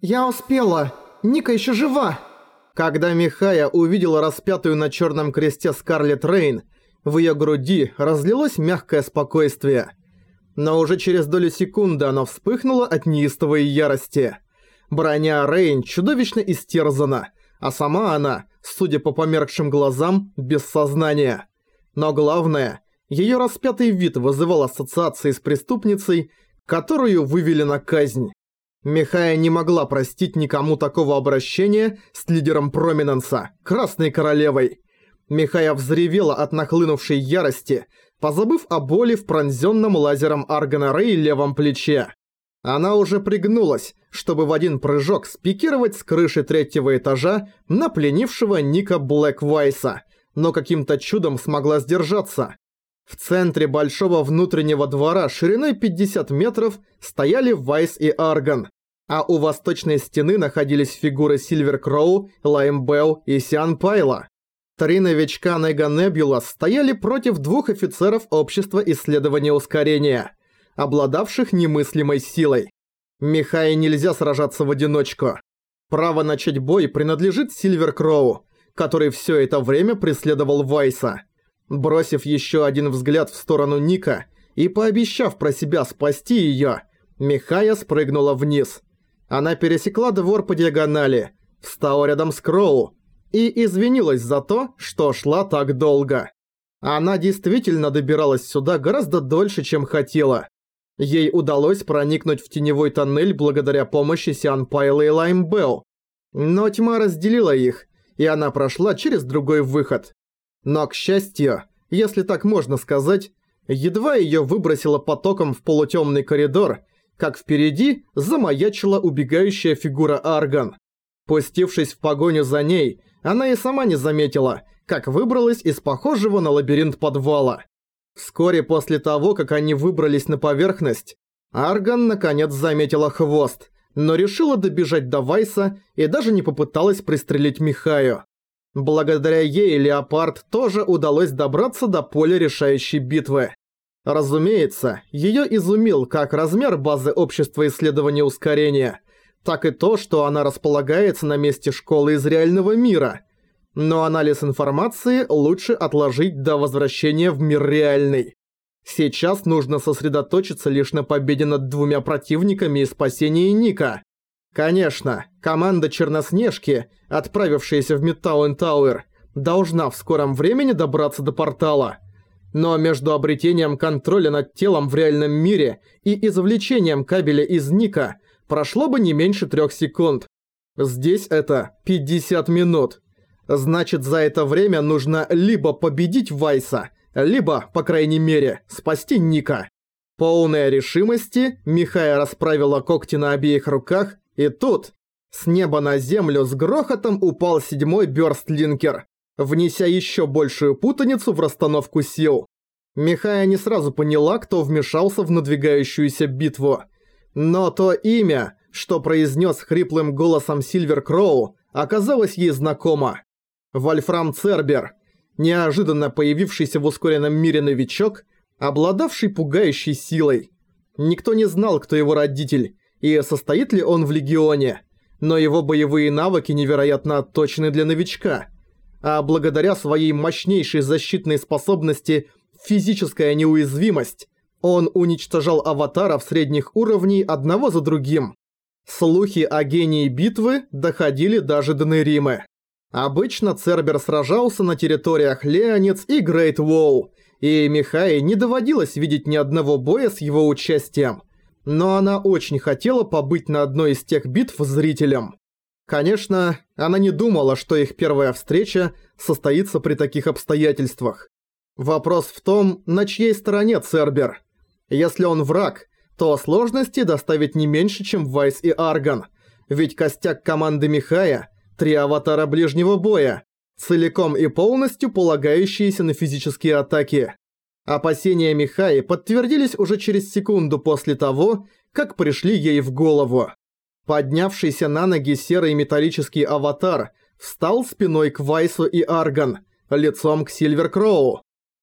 «Я успела! Ника еще жива!» Когда Михая увидела распятую на черном кресте Скарлетт Рейн, в ее груди разлилось мягкое спокойствие. Но уже через долю секунды оно вспыхнуло от неистовой ярости. Броня Рейн чудовищно истерзана, а сама она, судя по померкшим глазам, без сознания. Но главное, ее распятый вид вызывал ассоциации с преступницей, которую вывели на казнь. Михая не могла простить никому такого обращения с лидером Проминенса, Красной Королевой. Михая взревела от нахлынувшей ярости, позабыв о боли в пронзённом лазером Аргана Рэй левом плече. Она уже пригнулась, чтобы в один прыжок спикировать с крыши третьего этажа на пленившего Ника Блэквайса, но каким-то чудом смогла сдержаться. В центре большого внутреннего двора шириной 50 метров стояли Вайс и Арган, а у восточной стены находились фигуры Сильвер Кроу, Лайм Белл и Сиан Пайла. Три новичка Нега Небюла стояли против двух офицеров Общества исследования ускорения, обладавших немыслимой силой. Михае нельзя сражаться в одиночку. Право начать бой принадлежит Сильвер Кроу, который все это время преследовал Вайса. Бросив еще один взгляд в сторону Ника и пообещав про себя спасти ее, Михая спрыгнула вниз. Она пересекла двор по диагонали, встала рядом с Кроу и извинилась за то, что шла так долго. Она действительно добиралась сюда гораздо дольше, чем хотела. Ей удалось проникнуть в теневой тоннель благодаря помощи Сиан Пайла и Лайм Белл. Но тьма разделила их, и она прошла через другой выход. Но, к счастью, если так можно сказать, едва её выбросило потоком в полутёмный коридор, как впереди замаячила убегающая фигура Арган. Пустившись в погоню за ней, она и сама не заметила, как выбралась из похожего на лабиринт подвала. Вскоре после того, как они выбрались на поверхность, Арган наконец заметила хвост, но решила добежать до Вайса и даже не попыталась пристрелить Михаю. Благодаря ей Леопард тоже удалось добраться до поля решающей битвы. Разумеется, её изумил как размер базы общества исследования ускорения, так и то, что она располагается на месте школы из реального мира. Но анализ информации лучше отложить до возвращения в мир реальный. Сейчас нужно сосредоточиться лишь на победе над двумя противниками и спасении Ника. Конечно, команда Черноснежки, отправившаяся в Мидтаун Тауэр, должна в скором времени добраться до портала. Но между обретением контроля над телом в реальном мире и извлечением кабеля из Ника прошло бы не меньше трех секунд. Здесь это 50 минут. Значит, за это время нужно либо победить Вайса, либо, по крайней мере, спасти Ника. Полная решимости, Михая расправила когти на обеих руках и тут с неба на землю с грохотом упал седьмой бёрстлинкер, внеся еще большую путаницу в расстановку сил. Михая не сразу поняла, кто вмешался в надвигающуюся битву. Но то имя, что произнес хриплым голосом Сильвер Кроу, оказалось ей знакомо. Вольфрам Цербер, неожиданно появившийся в ускоренном мире новичок, обладавший пугающей силой. Никто не знал, кто его родитель, и состоит ли он в Легионе, но его боевые навыки невероятно точны для новичка. А благодаря своей мощнейшей защитной способности физическая неуязвимость, он уничтожал аватаров средних уровней одного за другим. Слухи о гении битвы доходили даже до Неримы. Обычно Цербер сражался на территориях Леонец и Грейт Уолл, и Михае не доводилось видеть ни одного боя с его участием – но она очень хотела побыть на одной из тех битв зрителем. Конечно, она не думала, что их первая встреча состоится при таких обстоятельствах. Вопрос в том, на чьей стороне Цербер. Если он враг, то сложности доставить не меньше, чем Вайс и Арган, ведь костяк команды Михая – три аватара ближнего боя, целиком и полностью полагающиеся на физические атаки. Опасения Михаи подтвердились уже через секунду после того, как пришли ей в голову. Поднявшийся на ноги серый металлический аватар встал спиной к Вайсу и Арган, лицом к Сильвер Кроу.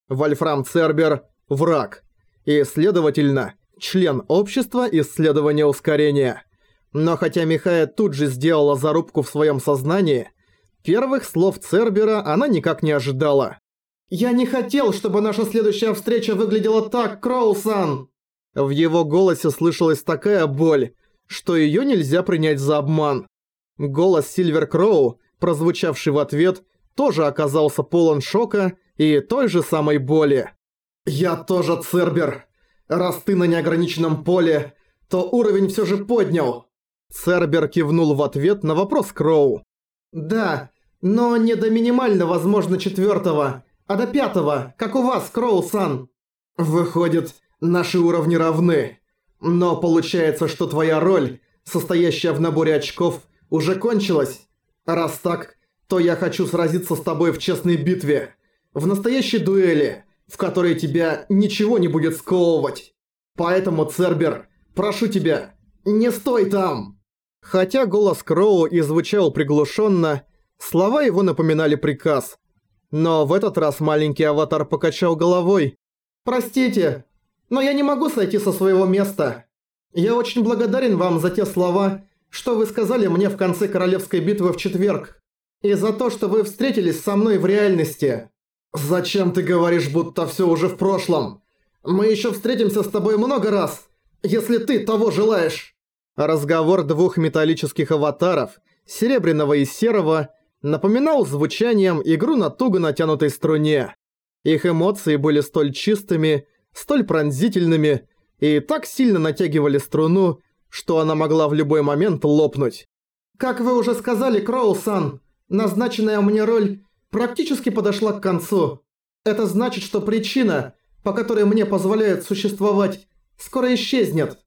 Вольфрам Цербер – враг. И, следовательно, член общества исследования ускорения. Но хотя Михая тут же сделала зарубку в своем сознании, первых слов Цербера она никак не ожидала. «Я не хотел, чтобы наша следующая встреча выглядела так, Кроусан!» В его голосе слышалась такая боль, что её нельзя принять за обман. Голос Сильвер Кроу, прозвучавший в ответ, тоже оказался полон шока и той же самой боли. «Я тоже Цербер. Раз ты на неограниченном поле, то уровень всё же поднял». Цербер кивнул в ответ на вопрос Кроу. «Да, но не до минимально возможно четвёртого а до пятого, как у вас, Кроу-сан. Выходит, наши уровни равны. Но получается, что твоя роль, состоящая в наборе очков, уже кончилась. Раз так, то я хочу сразиться с тобой в честной битве. В настоящей дуэли, в которой тебя ничего не будет сковывать. Поэтому, Цербер, прошу тебя, не стой там!» Хотя голос Кроу и звучал приглушенно, слова его напоминали приказ – но в этот раз маленький аватар покачал головой. «Простите, но я не могу сойти со своего места. Я очень благодарен вам за те слова, что вы сказали мне в конце королевской битвы в четверг, и за то, что вы встретились со мной в реальности. Зачем ты говоришь, будто все уже в прошлом? Мы еще встретимся с тобой много раз, если ты того желаешь». Разговор двух металлических аватаров, серебряного и серого, напоминал звучанием игру на туго натянутой струне. Их эмоции были столь чистыми, столь пронзительными и так сильно натягивали струну, что она могла в любой момент лопнуть. «Как вы уже сказали, Кроу-сан, назначенная мне роль практически подошла к концу. Это значит, что причина, по которой мне позволяют существовать, скоро исчезнет.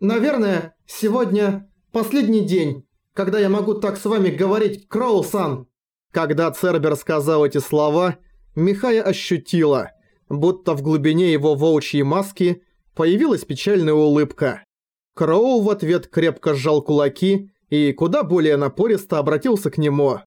Наверное, сегодня последний день, когда я могу так с вами говорить, Кроу-сан?» Когда Цербер сказал эти слова, Михая ощутила, будто в глубине его волчьей маски появилась печальная улыбка. Кроу в ответ крепко сжал кулаки и куда более напористо обратился к нему.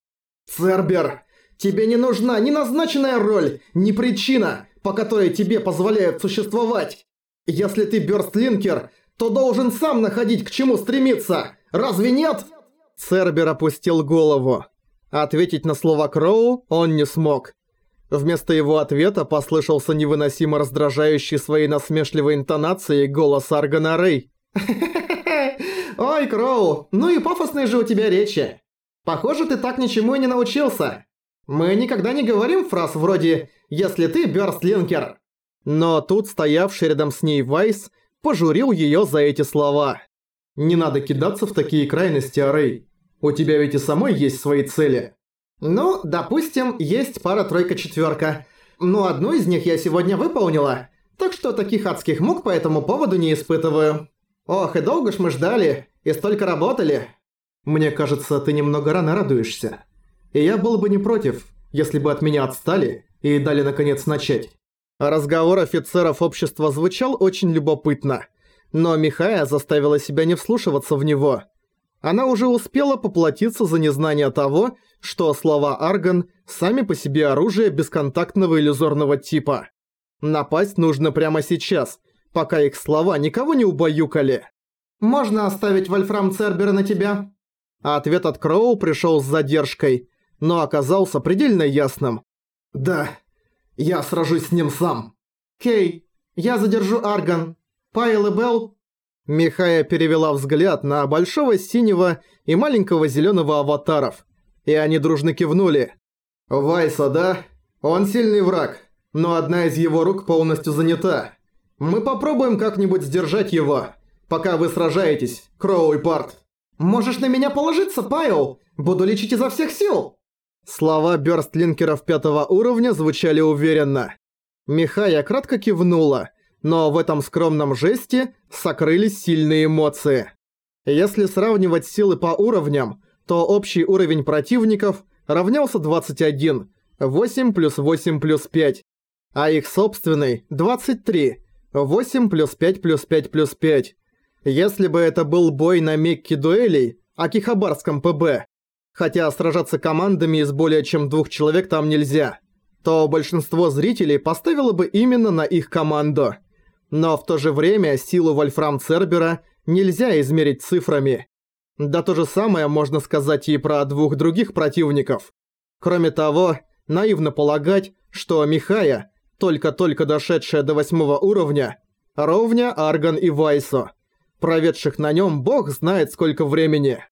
«Цербер, тебе не нужна ни назначенная роль, ни причина, по которой тебе позволяют существовать. Если ты бёрстлинкер, то должен сам находить к чему стремиться, разве нет?» Цербер опустил голову. Ответить на слова Кроу он не смог. Вместо его ответа послышался невыносимо раздражающий своей насмешливой интонацией голос Аргана Рэй. «Ой, Кроу, ну и пафосные же у тебя речи. Похоже, ты так ничему и не научился. Мы никогда не говорим фраз вроде «если ты бёрстлинкер». Но тут стоявший рядом с ней Вайс пожурил её за эти слова. «Не надо кидаться в такие крайности, Арей. У тебя ведь и самой есть свои цели. Ну, допустим, есть пара-тройка-четвёрка. Но одну из них я сегодня выполнила. Так что таких адских мук по этому поводу не испытываю. Ох, и долго ж мы ждали, и столько работали. Мне кажется, ты немного рано радуешься. И я был бы не против, если бы от меня отстали и дали наконец начать. Разговор офицеров общества звучал очень любопытно. Но Михая заставила себя не вслушиваться в него – она уже успела поплатиться за незнание того, что слова Арган сами по себе оружие бесконтактного иллюзорного типа. Напасть нужно прямо сейчас, пока их слова никого не убаюкали. «Можно оставить Вольфрам Цербера на тебя?» Ответ от Кроу пришел с задержкой, но оказался предельно ясным. «Да, я сражусь с ним сам». «Кей, я задержу Арган. Пайл и Белл Михая перевела взгляд на большого синего и маленького зеленого аватаров, и они дружно кивнули. «Вайса, да? Он сильный враг, но одна из его рук полностью занята. Мы попробуем как-нибудь сдержать его, пока вы сражаетесь, Кроу и Парт». «Можешь на меня положиться, Пайл? Буду лечить изо всех сил!» Слова бёрстлинкеров пятого уровня звучали уверенно. Михая кратко кивнула – но в этом скромном жесте сокрылись сильные эмоции. Если сравнивать силы по уровням, то общий уровень противников равнялся 21, 8 плюс 8 плюс 5, а их собственный 23, 8 плюс 5 плюс 5 плюс 5. Если бы это был бой на Мекке дуэлей, о Кихабарском ПБ, хотя сражаться командами из более чем двух человек там нельзя, то большинство зрителей поставило бы именно на их команду – но в то же время силу Вольфрам Цербера нельзя измерить цифрами. Да то же самое можно сказать и про двух других противников. Кроме того, наивно полагать, что Михая, только-только дошедшая до восьмого уровня, ровня Арган и Вайсо, проведших на нем бог знает сколько времени.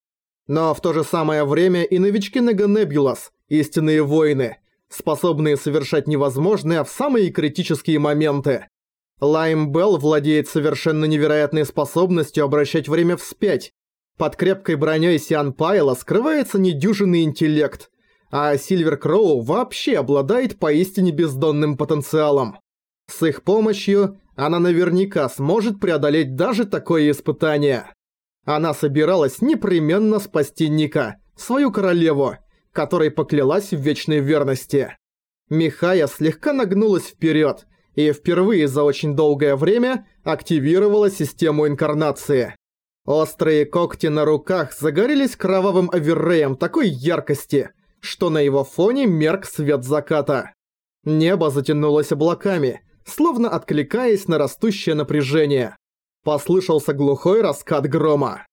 Но в то же самое время и новички Неганебулас, истинные воины, способные совершать невозможное в самые критические моменты. Лайм Белл владеет совершенно невероятной способностью обращать время вспять. Под крепкой броней Сиан Пайла скрывается недюжинный интеллект – а Сильвер Кроу вообще обладает поистине бездонным потенциалом. С их помощью она наверняка сможет преодолеть даже такое испытание. Она собиралась непременно спасти Ника, свою королеву, которой поклялась в вечной верности. Михая слегка нагнулась вперед и впервые за очень долгое время активировала систему инкарнации. Острые когти на руках загорелись кровавым оверреем такой яркости – что на его фоне мерк свет заката. Небо затянулось облаками, словно откликаясь на растущее напряжение. Послышался глухой раскат грома.